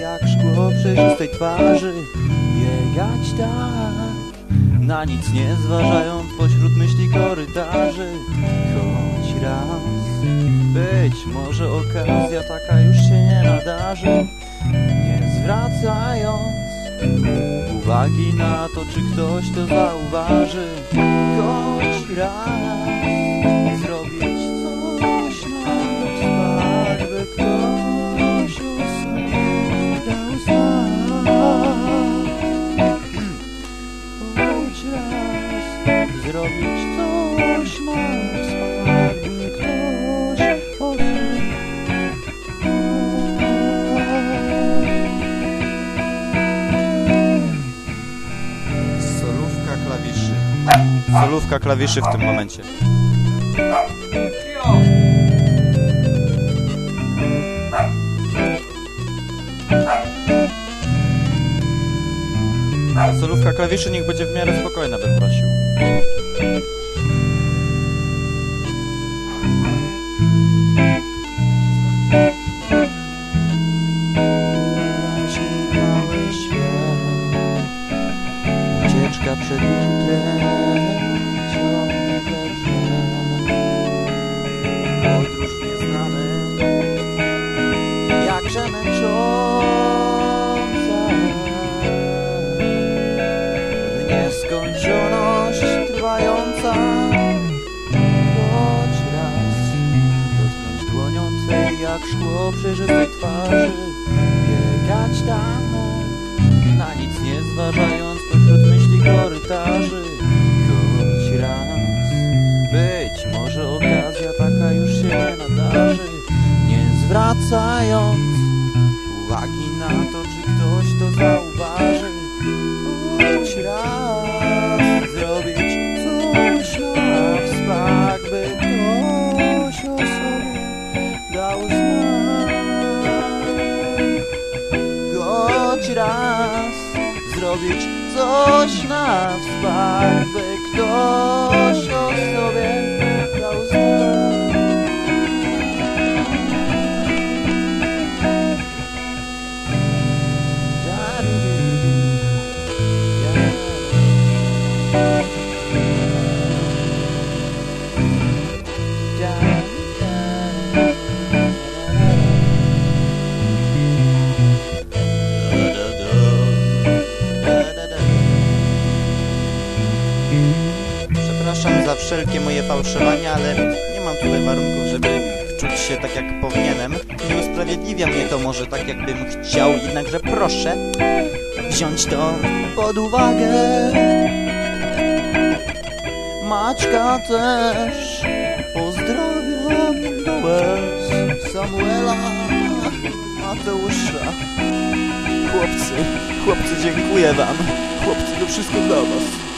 Jak szkło przejrzystej twarzy. Biegać tak Na nic nie zważając pośród myśli korytarzy. Choć raz Być może okazja taka już się nie nadarzy. Nie zwracając Uwagi na to, czy ktoś to zauważy. Choć raz Solówka klawiszy w tym momencie. Solówka klawiszy niech będzie w miarę spokojna, bym prosił. Męcząca W nieskończoność trwająca. Choć raz Dotknąć dłonią jak szkło przejrzystej twarzy. Biegać tak na nic nie zważając pośród myśli korytarzy. Choć raz Być może okazja taka już się nadarzy. Nie zwracając uwagi na to, czy ktoś to zauważy. Choć raz Zrobić coś na wspak, by ktoś o sobie dał znak choć raz zrobić coś na wspak, by ktoś Przepraszam za wszelkie moje fałszowania, ale nie mam tutaj warunków, żeby wczuć się tak jak powinienem. Nie usprawiedliwia mnie to może tak jakbym chciał, jednakże proszę wziąć to pod uwagę. Maćka też pozdrawiam do łez Samuela, Mateusza. Chłopcy, chłopcy, dziękuję wam. Chłopcy, to wszystko dla was.